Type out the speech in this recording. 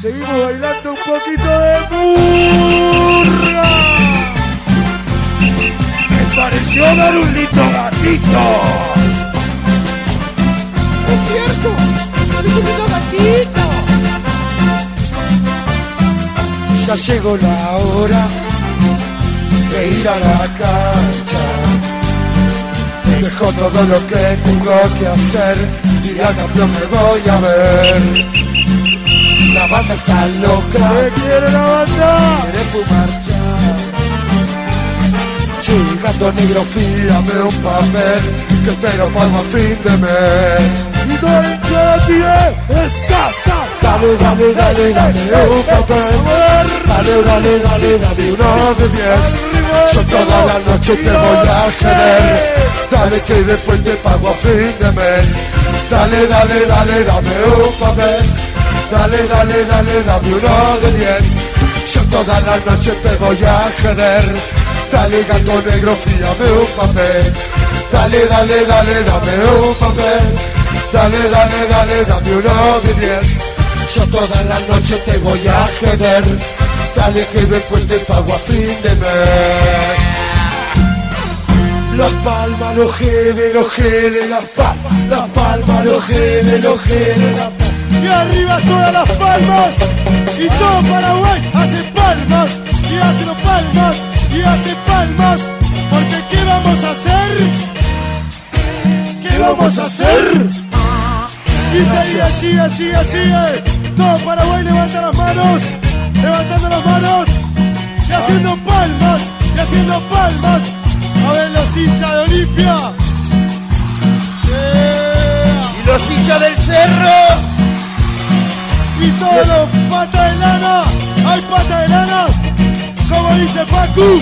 Seguimos bailando un poquito de burra. Me pareció dar un lindo gatito. Es cierto, un lindo gatito. Ya llegó la hora de ir a la cancha. Dejo todo lo que tengo que hacer y a campeón me voy a ver. La banda está loca, ¿Qué quiere la banda? quiere fumar ya. Gato negro, fíame un papel que te lo pago a fin de mes. Y tiene está, está, Dale, dale, dale, dale un papel. Dale, dale, dale, dale uno de diez. Yo toda la noche te voy a querer. Dale que después te pago a fin de mes. Dale, dale, dale, dame un papel. Dale, dale, dale, dame uno de diez. Yo toda la noche te voy a querer. Dale gato negro, fíame un papel. Dale, dale, dale, dame un papel. Dale, dale, dale, dame uno de diez. Yo toda la noche te voy a querer. Dale que después te pago a fin de mes. Las palmas, los geles, los geles, las palmas, las palmas, los geles, los geles, las palmas. Y arriba todas las palmas. Y todo Paraguay hace palmas. Y hace palmas. Y hace palmas. Porque ¿qué vamos a hacer? ¿Qué vamos a hacer? Y sigue, sigue, sigue, sigue. Todo Paraguay levanta las manos. Levantando las manos. Y haciendo palmas. Y haciendo palmas. A ver los hinchas de Olimpia. Y los hinchas del cerro. Los patas de lana, hay patas de lanas, como dice Facu,